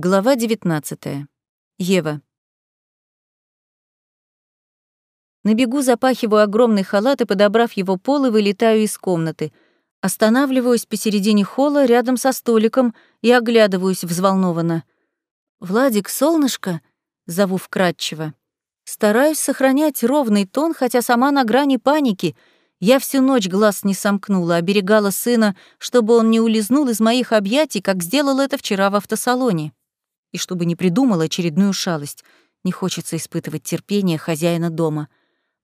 Глава 19. Ева. На бегу запахиваю огромный халат и, подобрав его полы, вылетаю из комнаты. Останавливаюсь посередине холла рядом со столиком и оглядываюсь взволнованно. «Владик, солнышко?» — зову вкратчиво. Стараюсь сохранять ровный тон, хотя сама на грани паники. Я всю ночь глаз не сомкнула, оберегала сына, чтобы он не улизнул из моих объятий, как сделал это вчера в автосалоне и чтобы не придумал очередную шалость. Не хочется испытывать терпение хозяина дома.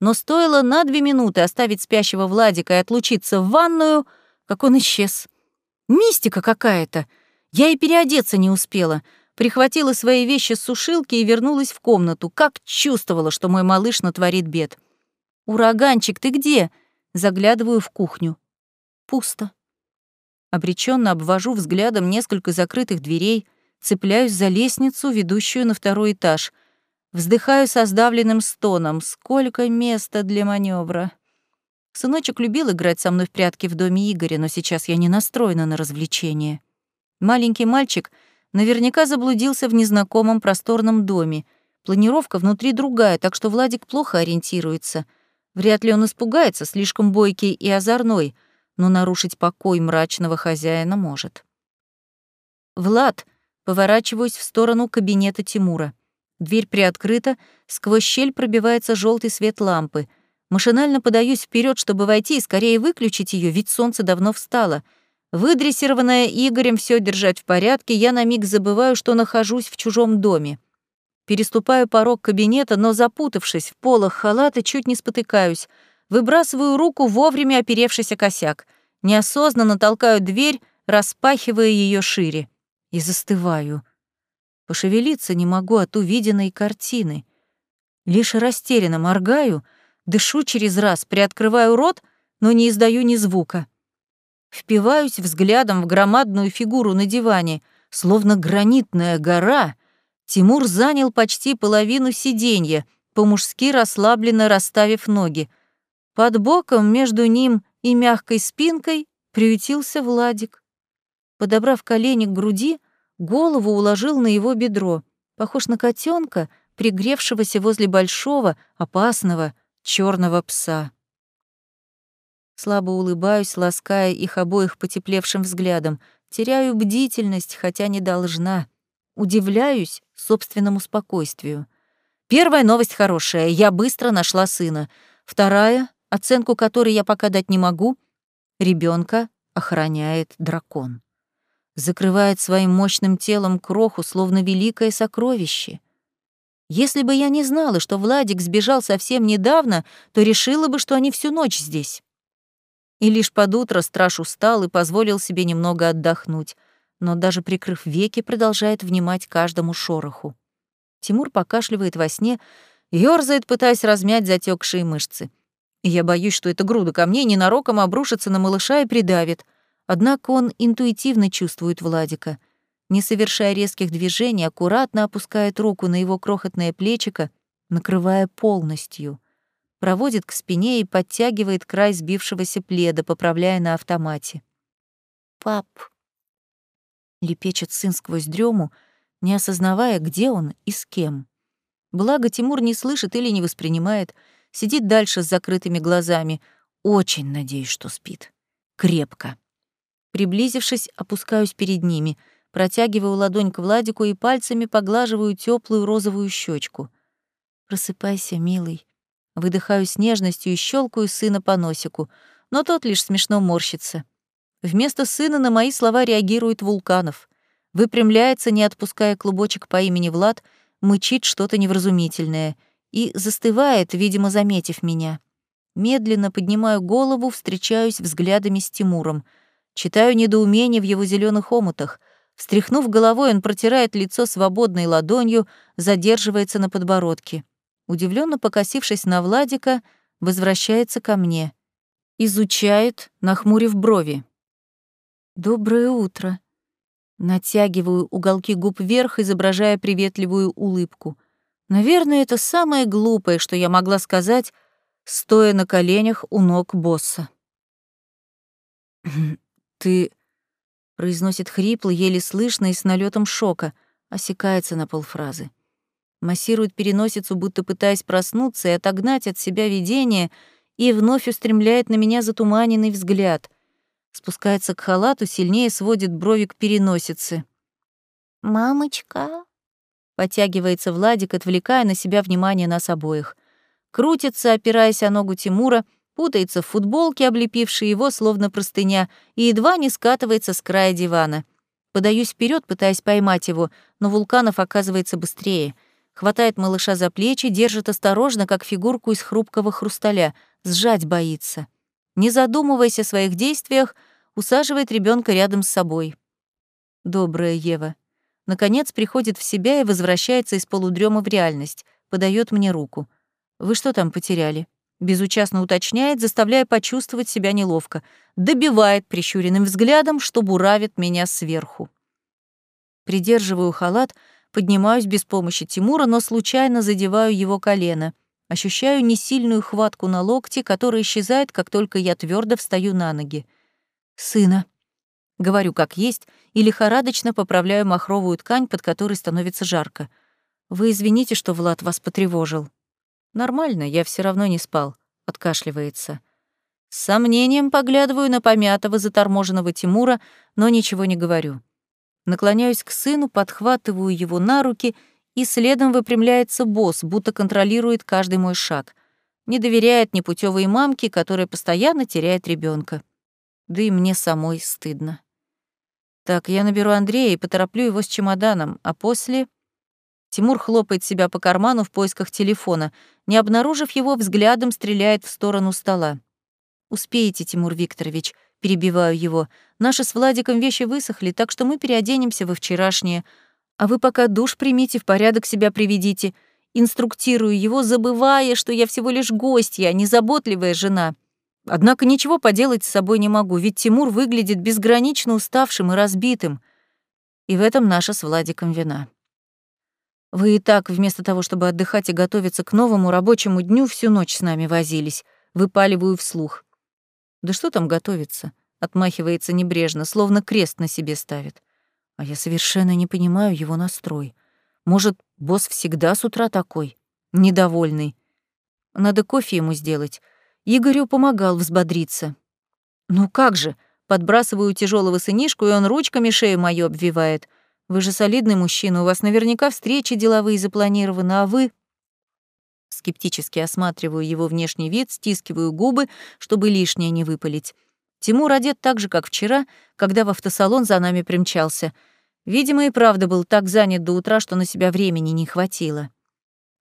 Но стоило на две минуты оставить спящего Владика и отлучиться в ванную, как он исчез. Мистика какая-то. Я и переодеться не успела. Прихватила свои вещи с сушилки и вернулась в комнату. Как чувствовала, что мой малыш натворит бед. «Ураганчик, ты где?» Заглядываю в кухню. Пусто. Обреченно обвожу взглядом несколько закрытых дверей, цепляюсь за лестницу, ведущую на второй этаж. Вздыхаю со сдавленным стоном. Сколько места для маневра. Сыночек любил играть со мной в прятки в доме Игоря, но сейчас я не настроена на развлечение. Маленький мальчик наверняка заблудился в незнакомом просторном доме. Планировка внутри другая, так что Владик плохо ориентируется. Вряд ли он испугается, слишком бойкий и озорной, но нарушить покой мрачного хозяина может. «Влад!» Поворачиваюсь в сторону кабинета Тимура. Дверь приоткрыта, сквозь щель пробивается желтый свет лампы. Машинально подаюсь вперед, чтобы войти и скорее выключить ее, ведь солнце давно встало. Выдрессированная Игорем все держать в порядке, я на миг забываю, что нахожусь в чужом доме. Переступаю порог кабинета, но, запутавшись в полах халата, чуть не спотыкаюсь. Выбрасываю руку, вовремя оперевшись о косяк. Неосознанно толкаю дверь, распахивая ее шире и застываю. Пошевелиться не могу от увиденной картины. Лишь растерянно моргаю, дышу через раз, приоткрываю рот, но не издаю ни звука. Впиваюсь взглядом в громадную фигуру на диване, словно гранитная гора. Тимур занял почти половину сиденья, по-мужски расслабленно расставив ноги. Под боком между ним и мягкой спинкой приютился Владик. Подобрав колени к груди, голову уложил на его бедро, похож на котенка, пригревшегося возле большого, опасного, черного пса. Слабо улыбаюсь, лаская их обоих потеплевшим взглядом, теряю бдительность, хотя не должна. Удивляюсь собственному спокойствию. Первая новость хорошая, я быстро нашла сына. Вторая, оценку которой я пока дать не могу, ребенка охраняет дракон закрывает своим мощным телом кроху, словно великое сокровище. Если бы я не знала, что Владик сбежал совсем недавно, то решила бы, что они всю ночь здесь. И лишь под утро страж устал и позволил себе немного отдохнуть, но даже прикрыв веки, продолжает внимать каждому шороху. Тимур покашливает во сне, ёрзает, пытаясь размять затекшие мышцы. И я боюсь, что эта груда камней ненароком обрушится на малыша и придавит — Однако он интуитивно чувствует Владика. Не совершая резких движений, аккуратно опускает руку на его крохотное плечико, накрывая полностью. Проводит к спине и подтягивает край сбившегося пледа, поправляя на автомате. «Пап!» — лепечет сын сквозь дрему, не осознавая, где он и с кем. Благо Тимур не слышит или не воспринимает, сидит дальше с закрытыми глазами. Очень надеюсь, что спит. Крепко. Приблизившись, опускаюсь перед ними, протягиваю ладонь к Владику и пальцами поглаживаю теплую розовую щечку. «Просыпайся, милый». Выдыхаю с нежностью и щелкаю сына по носику, но тот лишь смешно морщится. Вместо сына на мои слова реагирует Вулканов. Выпрямляется, не отпуская клубочек по имени Влад, мычит что-то невразумительное и застывает, видимо, заметив меня. Медленно поднимаю голову, встречаюсь взглядами с Тимуром — Читаю недоумение в его зеленых омутах. Встряхнув головой, он протирает лицо свободной ладонью, задерживается на подбородке. Удивленно покосившись на Владика, возвращается ко мне. Изучает, нахмурив брови. «Доброе утро». Натягиваю уголки губ вверх, изображая приветливую улыбку. Наверное, это самое глупое, что я могла сказать, стоя на коленях у ног босса. «Ты...» — произносит хрипло, еле слышно и с налетом шока. Осекается на полфразы. Массирует переносицу, будто пытаясь проснуться и отогнать от себя видение, и вновь устремляет на меня затуманенный взгляд. Спускается к халату, сильнее сводит брови к переносице. «Мамочка?» Потягивается Владик, отвлекая на себя внимание нас обоих. Крутится, опираясь о ногу Тимура, путается в футболке, облепившей его, словно простыня, и едва не скатывается с края дивана. Подаюсь вперед, пытаясь поймать его, но Вулканов оказывается быстрее. Хватает малыша за плечи, держит осторожно, как фигурку из хрупкого хрусталя, сжать боится. Не задумываясь о своих действиях, усаживает ребенка рядом с собой. Добрая Ева. Наконец приходит в себя и возвращается из полудрема в реальность, подает мне руку. «Вы что там потеряли?» Безучастно уточняет, заставляя почувствовать себя неловко. Добивает прищуренным взглядом, что буравит меня сверху. Придерживаю халат, поднимаюсь без помощи Тимура, но случайно задеваю его колено. Ощущаю несильную хватку на локте, которая исчезает, как только я твердо встаю на ноги. «Сына», Говорю как есть и лихорадочно поправляю махровую ткань, под которой становится жарко. Вы извините, что Влад вас потревожил. Нормально, я все равно не спал, откашливается. С сомнением поглядываю на помятого, заторможенного Тимура, но ничего не говорю. Наклоняюсь к сыну, подхватываю его на руки, и следом выпрямляется босс, будто контролирует каждый мой шаг. Не доверяет непутевой мамке, которая постоянно теряет ребенка. Да и мне самой стыдно. Так, я наберу Андрея и потороплю его с чемоданом, а после... Тимур хлопает себя по карману в поисках телефона. Не обнаружив его, взглядом стреляет в сторону стола. «Успеете, Тимур Викторович», — перебиваю его. «Наши с Владиком вещи высохли, так что мы переоденемся во вчерашнее. А вы пока душ примите, в порядок себя приведите. Инструктирую его, забывая, что я всего лишь гостья, а не заботливая жена. Однако ничего поделать с собой не могу, ведь Тимур выглядит безгранично уставшим и разбитым. И в этом наша с Владиком вина. Вы и так, вместо того, чтобы отдыхать и готовиться к новому рабочему дню, всю ночь с нами возились. Выпаливаю вслух. Да что там готовиться? Отмахивается небрежно, словно крест на себе ставит. А я совершенно не понимаю его настрой. Может, босс всегда с утра такой? Недовольный. Надо кофе ему сделать. Игорю помогал взбодриться. «Ну как же?» Подбрасываю тяжелого сынишку, и он ручками шею мою обвивает. «Вы же солидный мужчина, у вас наверняка встречи деловые запланированы, а вы...» Скептически осматриваю его внешний вид, стискиваю губы, чтобы лишнее не выпалить. Тимур одет так же, как вчера, когда в автосалон за нами примчался. Видимо, и правда был так занят до утра, что на себя времени не хватило.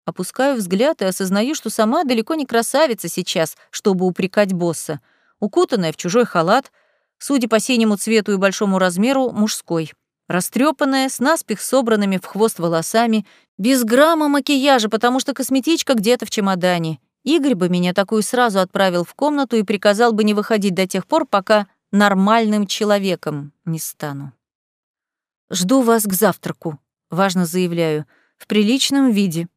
Опускаю взгляд и осознаю, что сама далеко не красавица сейчас, чтобы упрекать босса. Укутанная в чужой халат, судя по синему цвету и большому размеру, мужской. Растрепанная, с наспех собранными в хвост волосами, без грамма макияжа, потому что косметичка где-то в чемодане. Игорь бы меня такую сразу отправил в комнату и приказал бы не выходить до тех пор, пока нормальным человеком не стану. «Жду вас к завтраку», — важно заявляю, — «в приличном виде».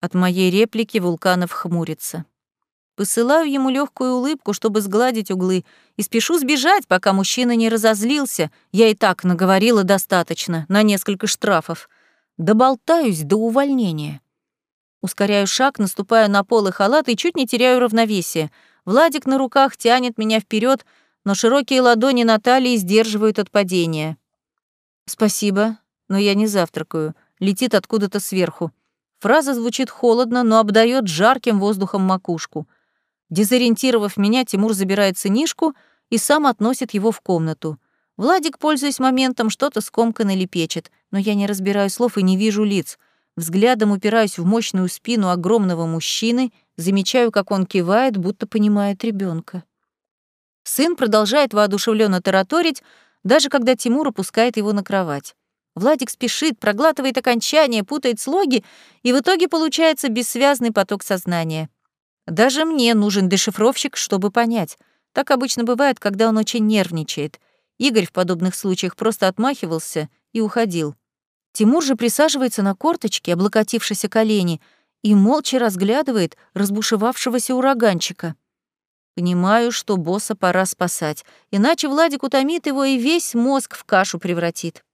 От моей реплики Вулканов хмурится. Посылаю ему легкую улыбку, чтобы сгладить углы, и спешу сбежать, пока мужчина не разозлился. Я и так наговорила достаточно, на несколько штрафов. Доболтаюсь до увольнения. Ускоряю шаг, наступаю на пол и халат и чуть не теряю равновесие. Владик на руках тянет меня вперед, но широкие ладони Натальи сдерживают от падения. «Спасибо, но я не завтракаю», летит откуда-то сверху. Фраза звучит холодно, но обдает жарким воздухом макушку. Дезориентировав меня, Тимур забирает сынишку и сам относит его в комнату. Владик, пользуясь моментом, что-то скомканно лепечет, но я не разбираю слов и не вижу лиц. Взглядом упираюсь в мощную спину огромного мужчины, замечаю, как он кивает, будто понимает ребенка. Сын продолжает воодушевленно тараторить, даже когда Тимур опускает его на кровать. Владик спешит, проглатывает окончания, путает слоги, и в итоге получается бессвязный поток сознания. Даже мне нужен дешифровщик, чтобы понять. Так обычно бывает, когда он очень нервничает. Игорь в подобных случаях просто отмахивался и уходил. Тимур же присаживается на корточки, облокотившись о колени, и молча разглядывает разбушевавшегося ураганчика. Понимаю, что босса пора спасать, иначе Владик утомит его и весь мозг в кашу превратит.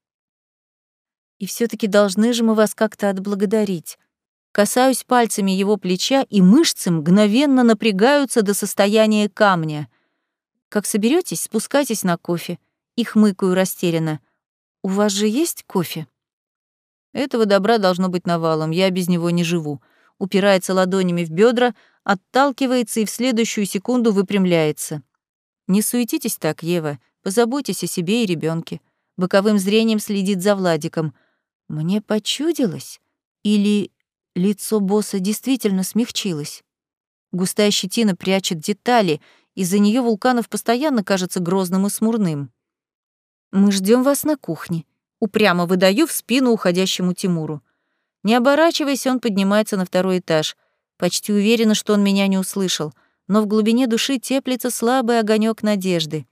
И все таки должны же мы вас как-то отблагодарить. Касаюсь пальцами его плеча, и мышцы мгновенно напрягаются до состояния камня. Как соберетесь, спускайтесь на кофе. И хмыкаю растерянно. У вас же есть кофе? Этого добра должно быть навалом, я без него не живу. Упирается ладонями в бедра, отталкивается и в следующую секунду выпрямляется. Не суетитесь так, Ева, позаботьтесь о себе и ребенке. Боковым зрением следит за Владиком. Мне почудилось? Или лицо босса действительно смягчилось? Густая щетина прячет детали, из-за нее Вулканов постоянно кажется грозным и смурным. Мы ждем вас на кухне. Упрямо выдаю в спину уходящему Тимуру. Не оборачиваясь, он поднимается на второй этаж. Почти уверена, что он меня не услышал, но в глубине души теплится слабый огонек надежды.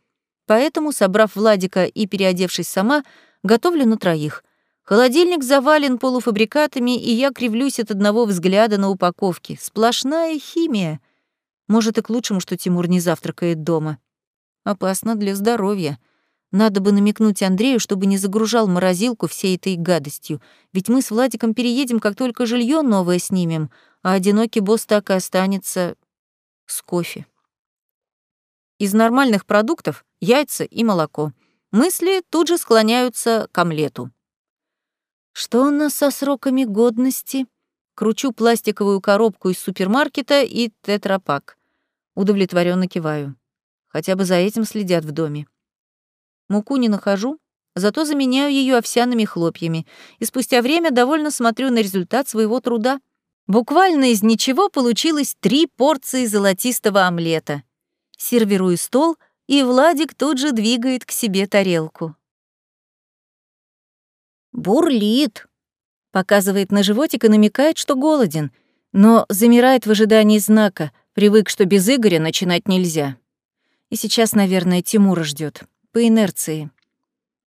Поэтому, собрав Владика и переодевшись сама, готовлю на троих. Холодильник завален полуфабрикатами, и я кривлюсь от одного взгляда на упаковки. Сплошная химия. Может, и к лучшему, что Тимур не завтракает дома. Опасно для здоровья. Надо бы намекнуть Андрею, чтобы не загружал морозилку всей этой гадостью, ведь мы с Владиком переедем, как только жилье новое снимем, а одинокий босс так и останется с кофе. Из нормальных продуктов — яйца и молоко. Мысли тут же склоняются к омлету. Что у нас со сроками годности? Кручу пластиковую коробку из супермаркета и тетрапак. Удовлетворенно киваю. Хотя бы за этим следят в доме. Муку не нахожу, зато заменяю ее овсяными хлопьями, и спустя время довольно смотрю на результат своего труда. Буквально из ничего получилось три порции золотистого омлета. Сервирую стол, и Владик тут же двигает к себе тарелку. «Бурлит», — показывает на животик и намекает, что голоден, но замирает в ожидании знака, привык, что без Игоря начинать нельзя. И сейчас, наверное, Тимура ждет по инерции.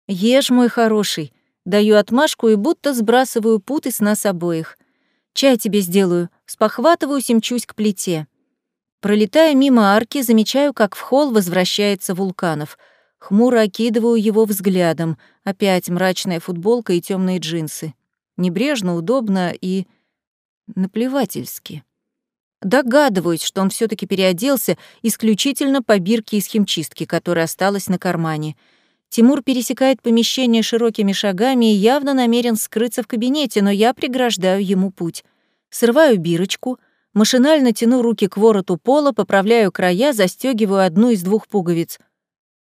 «Ешь, мой хороший», даю отмашку и будто сбрасываю путы с нас обоих. «Чай тебе сделаю», спохватываюсь и мчусь к плите. Пролетая мимо арки, замечаю, как в холл возвращается Вулканов. Хмуро окидываю его взглядом. Опять мрачная футболка и темные джинсы. Небрежно, удобно и... наплевательски. Догадываюсь, что он все таки переоделся исключительно по бирке из химчистки, которая осталась на кармане. Тимур пересекает помещение широкими шагами и явно намерен скрыться в кабинете, но я преграждаю ему путь. Срываю бирочку, машинально тяну руки к вороту пола, поправляю края, застегиваю одну из двух пуговиц.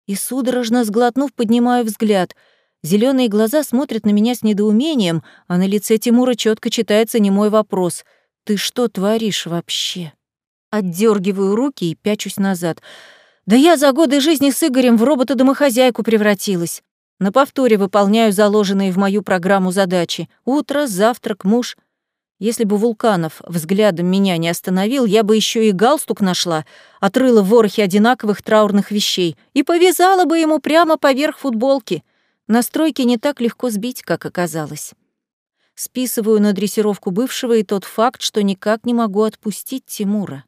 И судорожно сглотнув, поднимаю взгляд. Зеленые глаза смотрят на меня с недоумением, а на лице Тимура четко читается немой вопрос — ты что творишь вообще? Отдергиваю руки и пячусь назад. Да я за годы жизни с Игорем в робота-домохозяйку превратилась. На повторе выполняю заложенные в мою программу задачи. Утро, завтрак, муж. Если бы Вулканов взглядом меня не остановил, я бы еще и галстук нашла, отрыла в ворохе одинаковых траурных вещей и повязала бы ему прямо поверх футболки. Настройки не так легко сбить, как оказалось списываю на дрессировку бывшего и тот факт, что никак не могу отпустить Тимура.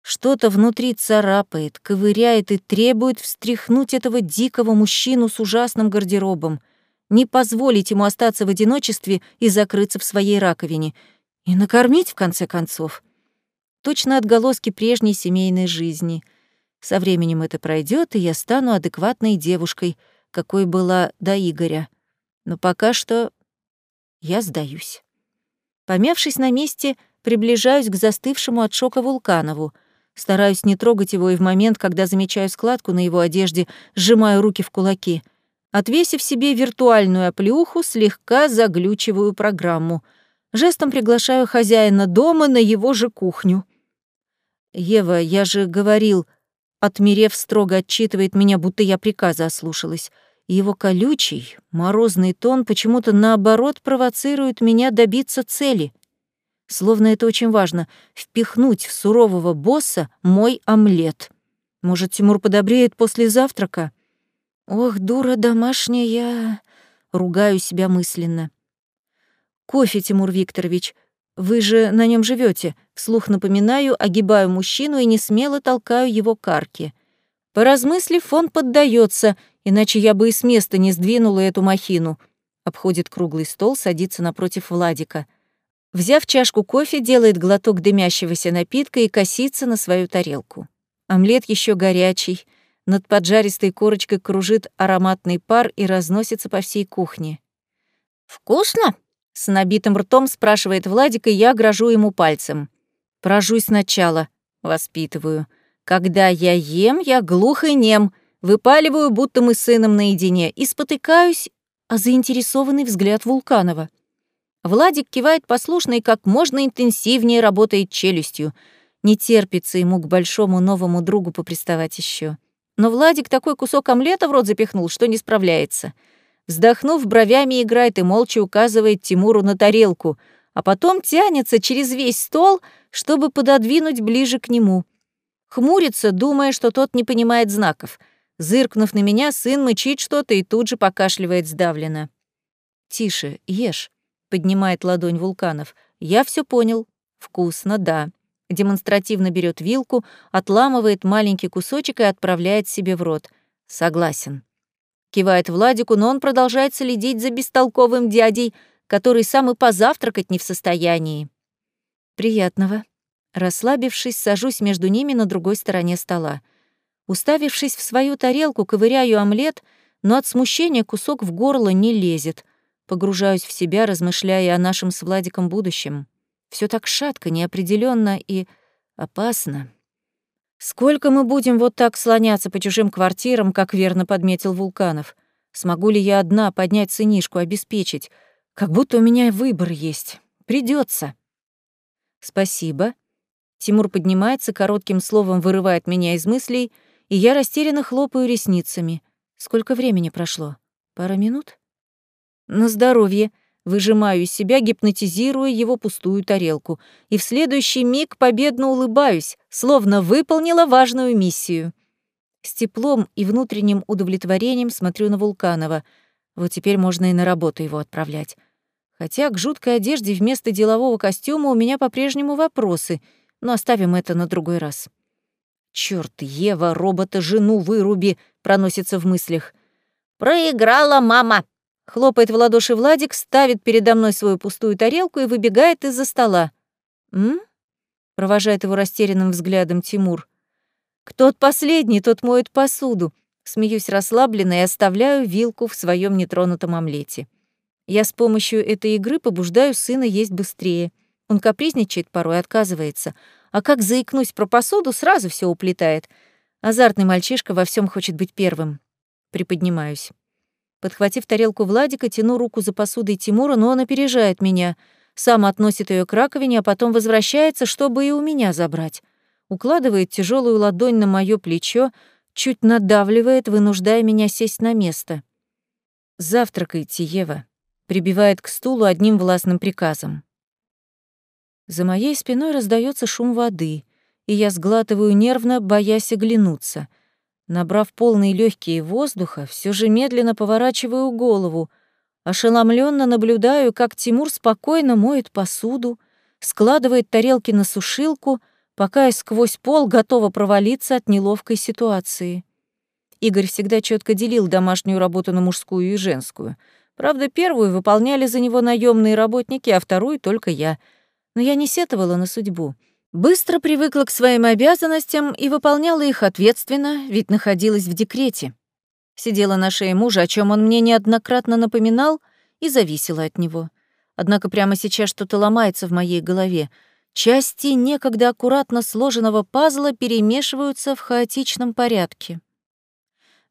Что-то внутри царапает, ковыряет и требует встряхнуть этого дикого мужчину с ужасным гардеробом, не позволить ему остаться в одиночестве и закрыться в своей раковине, и накормить, в конце концов. Точно отголоски прежней семейной жизни. Со временем это пройдет, и я стану адекватной девушкой, какой была до Игоря. Но пока что я сдаюсь. Помявшись на месте, приближаюсь к застывшему от шока Вулканову. Стараюсь не трогать его и в момент, когда замечаю складку на его одежде, сжимаю руки в кулаки. Отвесив себе виртуальную оплеуху, слегка заглючиваю программу. Жестом приглашаю хозяина дома на его же кухню. «Ева, я же говорил...» Отмерев, строго отчитывает меня, будто я приказа ослушалась его колючий, морозный тон почему-то наоборот провоцирует меня добиться цели. Словно это очень важно — впихнуть в сурового босса мой омлет. Может, Тимур подобреет после завтрака? Ох, дура домашняя! Ругаю себя мысленно. Кофе, Тимур Викторович. Вы же на нем живете. Вслух напоминаю, огибаю мужчину и не смело толкаю его к арке. Поразмыслив, он поддается иначе я бы и с места не сдвинула эту махину. Обходит круглый стол, садится напротив Владика. Взяв чашку кофе, делает глоток дымящегося напитка и косится на свою тарелку. Омлет еще горячий, над поджаристой корочкой кружит ароматный пар и разносится по всей кухне. «Вкусно?» — с набитым ртом спрашивает Владик, и я грожу ему пальцем. «Прожуй сначала», — воспитываю. «Когда я ем, я глух и нем», выпаливаю, будто мы с сыном наедине, и спотыкаюсь о заинтересованный взгляд Вулканова. Владик кивает послушно и как можно интенсивнее работает челюстью. Не терпится ему к большому новому другу поприставать еще. Но Владик такой кусок омлета в рот запихнул, что не справляется. Вздохнув, бровями играет и молча указывает Тимуру на тарелку, а потом тянется через весь стол, чтобы пододвинуть ближе к нему. Хмурится, думая, что тот не понимает знаков. Зыркнув на меня, сын мычит что-то и тут же покашливает сдавленно. «Тише, ешь», — поднимает ладонь Вулканов. «Я все понял. Вкусно, да демонстративно берет вилку, отламывает маленький кусочек и отправляет себе в рот. Согласен. Кивает Владику, но он продолжает следить за бестолковым дядей, который сам и позавтракать не в состоянии. Приятного. Расслабившись, сажусь между ними на другой стороне стола. Уставившись в свою тарелку, ковыряю омлет, но от смущения кусок в горло не лезет. Погружаюсь в себя, размышляя о нашем с Владиком будущем. Все так шатко, неопределенно и опасно. Сколько мы будем вот так слоняться по чужим квартирам, как верно подметил Вулканов? Смогу ли я одна поднять сынишку, обеспечить? Как будто у меня выбор есть. Придется. Спасибо. Тимур поднимается, коротким словом вырывает меня из мыслей, и я растерянно хлопаю ресницами. Сколько времени прошло? Пара минут? На здоровье. Выжимаю из себя, гипнотизируя его пустую тарелку. И в следующий миг победно улыбаюсь, словно выполнила важную миссию. С теплом и внутренним удовлетворением смотрю на Вулканова. Вот теперь можно и на работу его отправлять. Хотя к жуткой одежде вместо делового костюма у меня по-прежнему вопросы, но оставим это на другой раз. Чёрт, Ева, робота, жену выруби, проносится в мыслях. «Проиграла мама!» Хлопает в ладоши Владик, ставит передо мной свою пустую тарелку и выбегает из-за стола. «М?» — провожает его растерянным взглядом Тимур. «Кто последний, тот моет посуду». Смеюсь расслабленно и оставляю вилку в своем нетронутом омлете. Я с помощью этой игры побуждаю сына есть быстрее. Он капризничает порой, отказывается. А как заикнусь про посуду, сразу все уплетает. Азартный мальчишка во всем хочет быть первым. Приподнимаюсь. Подхватив тарелку Владика, тяну руку за посудой Тимура, но он опережает меня. Сам относит ее к раковине, а потом возвращается, чтобы и у меня забрать. Укладывает тяжелую ладонь на мое плечо, чуть надавливает, вынуждая меня сесть на место. «Завтракайте, Ева», — прибивает к стулу одним властным приказом. За моей спиной раздается шум воды, и я сглатываю нервно, боясь оглянуться — Набрав полные легкие воздуха, все же медленно поворачиваю голову, ошеломленно наблюдаю, как Тимур спокойно моет посуду, складывает тарелки на сушилку, пока я сквозь пол готова провалиться от неловкой ситуации. Игорь всегда четко делил домашнюю работу на мужскую и женскую. Правда, первую выполняли за него наемные работники, а вторую — только я. Но я не сетовала на судьбу. Быстро привыкла к своим обязанностям и выполняла их ответственно, ведь находилась в декрете. Сидела на шее мужа, о чем он мне неоднократно напоминал, и зависела от него. Однако прямо сейчас что-то ломается в моей голове. Части некогда аккуратно сложенного пазла перемешиваются в хаотичном порядке.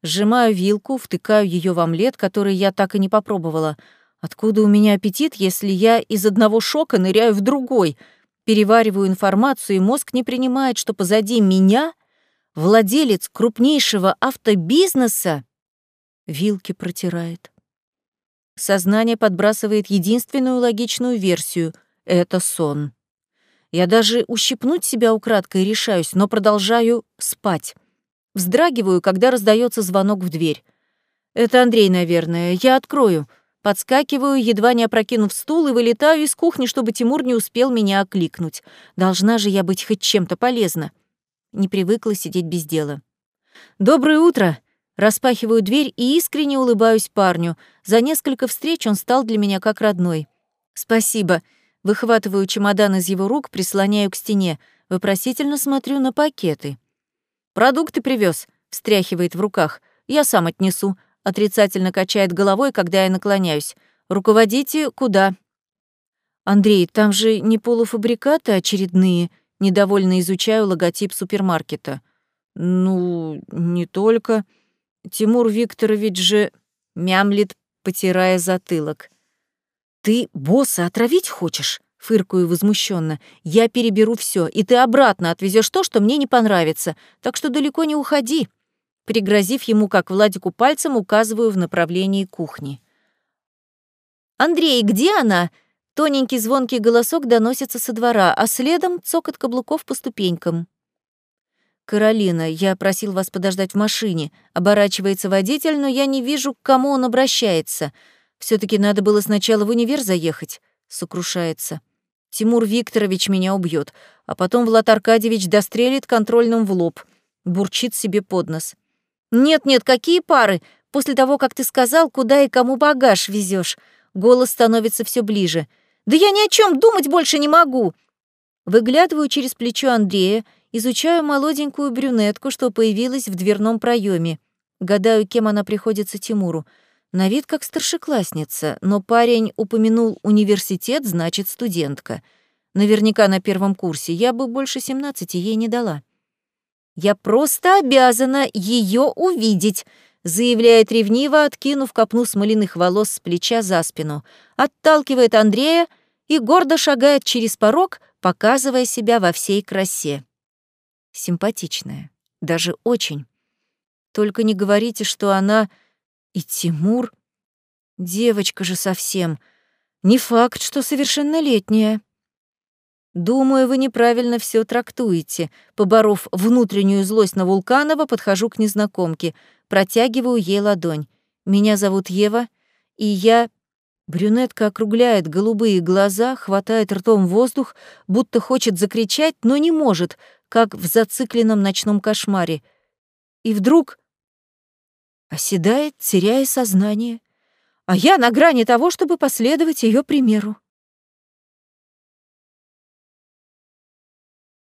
Сжимаю вилку, втыкаю ее в омлет, который я так и не попробовала. Откуда у меня аппетит, если я из одного шока ныряю в другой — Перевариваю информацию, и мозг не принимает, что позади меня владелец крупнейшего автобизнеса вилки протирает. Сознание подбрасывает единственную логичную версию — это сон. Я даже ущипнуть себя украдкой решаюсь, но продолжаю спать. Вздрагиваю, когда раздается звонок в дверь. Это Андрей, наверное. Я открою. Подскакиваю, едва не опрокинув стул, и вылетаю из кухни, чтобы Тимур не успел меня окликнуть. Должна же я быть хоть чем-то полезна. Не привыкла сидеть без дела. «Доброе утро!» Распахиваю дверь и искренне улыбаюсь парню. За несколько встреч он стал для меня как родной. «Спасибо». Выхватываю чемодан из его рук, прислоняю к стене. Вопросительно смотрю на пакеты. «Продукты привез, встряхивает в руках. «Я сам отнесу», — отрицательно качает головой, когда я наклоняюсь. «Руководите куда?» «Андрей, там же не полуфабрикаты очередные», — недовольно изучаю логотип супермаркета. «Ну, не только. Тимур Викторович же...» — мямлит, потирая затылок. «Ты босса отравить хочешь?» — фыркаю возмущенно. «Я переберу все, и ты обратно отвезешь то, что мне не понравится, так что далеко не уходи». Пригрозив ему, как Владику пальцем, указываю в направлении кухни. «Андрей, где она?» Тоненький звонкий голосок доносится со двора, а следом цокот каблуков по ступенькам. «Каролина, я просил вас подождать в машине», — оборачивается водитель, но я не вижу, к кому он обращается. все таки надо было сначала в универ заехать», — сокрушается. «Тимур Викторович меня убьет, а потом Влад Аркадьевич дострелит контрольным в лоб», — бурчит себе под нос. «Нет-нет, какие пары? После того, как ты сказал, куда и кому багаж везешь. Голос становится все ближе. «Да я ни о чем думать больше не могу!» Выглядываю через плечо Андрея, изучаю молоденькую брюнетку, что появилась в дверном проеме. Гадаю, кем она приходится Тимуру. На вид как старшеклассница, но парень упомянул университет, значит, студентка. Наверняка на первом курсе. Я бы больше 17 ей не дала. «Я просто обязана ее увидеть», заявляет ревниво, откинув копну смоляных волос с плеча за спину, отталкивает Андрея и гордо шагает через порог, показывая себя во всей красе. Симпатичная, даже очень. Только не говорите, что она и Тимур. Девочка же совсем. Не факт, что совершеннолетняя. «Думаю, вы неправильно все трактуете». Поборов внутреннюю злость на Вулканова, подхожу к незнакомке, протягиваю ей ладонь. «Меня зовут Ева, и я...» Брюнетка округляет голубые глаза, хватает ртом воздух, будто хочет закричать, но не может, как в зацикленном ночном кошмаре. И вдруг оседает, теряя сознание. А я на грани того, чтобы последовать ее примеру.